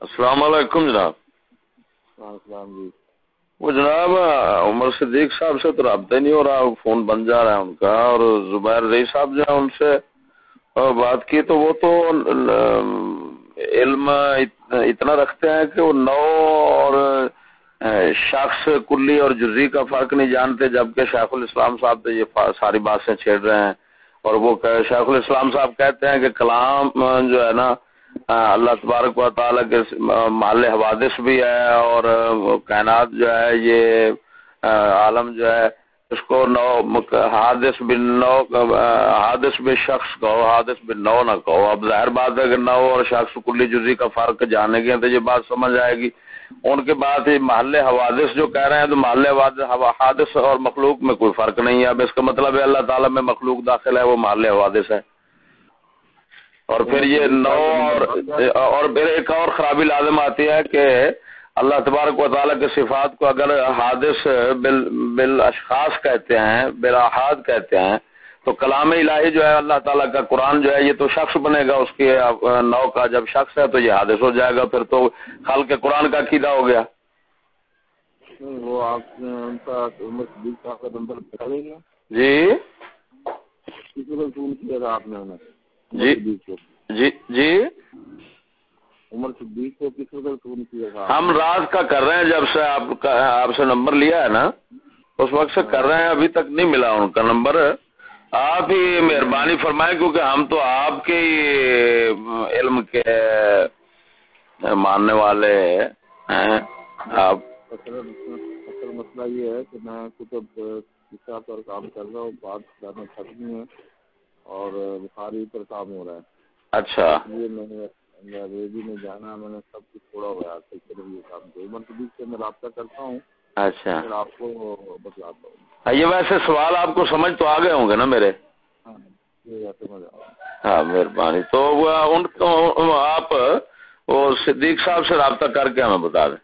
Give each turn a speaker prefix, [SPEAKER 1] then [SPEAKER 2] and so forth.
[SPEAKER 1] السلام علیکم جناب۔
[SPEAKER 2] السلام جی۔
[SPEAKER 1] وہ جناب عمر صدیق صاحب سے تو رابطہ نہیں ہو رہا فون بن جا رہا ہے ان کا اور زبیر رئی صاحب جو ہے ان سے بات کی تو وہ تو علم اتنا رکھتے ہیں کہ وہ نو اور شخص کلی اور جزی کا فرق نہیں جانتے جبکہ شیخ الاسلام صاحب تو یہ ساری باتیں چھیڑ رہے ہیں۔ اور وہ شیخ الاسلام صاحب کہتے ہیں کہ کلام جو ہے نا، اللہ تبارک و تعالیٰ کے مال حوادث بھی ہے اور کائنات جو ہے یہ عالم جو ہے اس کو نو حادث بن نو، حادث بن شخص کہو، حادث بن نو نہ کہو۔ اب ظاہر بات ہے کہ نو اور شخص کلی جزی کا فرق جانے گے تو یہ بات سمجھ آئے گی۔ ان کے بعد محل حوادث جو کہہ رہے ہیں، تو محل حادث اور مخلوق میں کوئی فرق نہیں ہے۔ اب اس کا مطلب ہے اللہ تعالیٰ میں مخلوق داخل ہے، وہ محل حوادث ہے۔ اور پھر یہ نو اور پھر ایک اور خرابی لازم آتی ہے کہ اللہ تبارک و تعالیٰ کے صفات کو اگر حادث بال بال اشخاص کہتے ہیں بلاحاد کہتے ہیں تو کلام الہی جو ہے اللہ تعالیٰ کا قرآن جو ہے یہ تو شخص بنے گا اس کے نو کا جب شخص ہے تو یہ حادث ہو جائے گا پھر تو خل کے قرآن کا عقیدہ ہو گیا۔
[SPEAKER 2] وہ
[SPEAKER 1] جی۔ جی۔ جی جی۔
[SPEAKER 2] عمر صدیق کو کس وقت فون کیا
[SPEAKER 1] ہم رات کا کر رہے ہیں جب سے آپ سے نمبر لیا ہے نا اس وقت سے کر رہے ہیں ابھی تک نہیں ملا ان کا نمبر۔ آپ ہی مہربانی فرمائیں کیونکہ ہم تو آپ کے علم کے ماننے والے ہیں آپ
[SPEAKER 2] اصل مسئلہ یہ ہے کہ میں کتب پر کام کر رہا ہوں بات کرنا ختم ہے اور بخاری پر کام ہو رہا ہے۔
[SPEAKER 1] اچھا۔
[SPEAKER 2] یہ میں نے انگریزی میں جانا میں نے سب کچھ چھوڑا ہوا ہے یہ کام کو عمر کے بیچ سے میں رابطہ کرتا ہوں۔
[SPEAKER 1] اچھا۔
[SPEAKER 2] آپ کو بتلاتا ہوں۔
[SPEAKER 1] ہاں، یہ ویسے سوال آپ کو سمجھ تو آ گئے ہوں گے نا میرے؟
[SPEAKER 2] ہاں
[SPEAKER 1] مہربانی۔ تو ان آپ وہ صدیق صاحب سے رابطہ کر کے ہمیں بتا دیں۔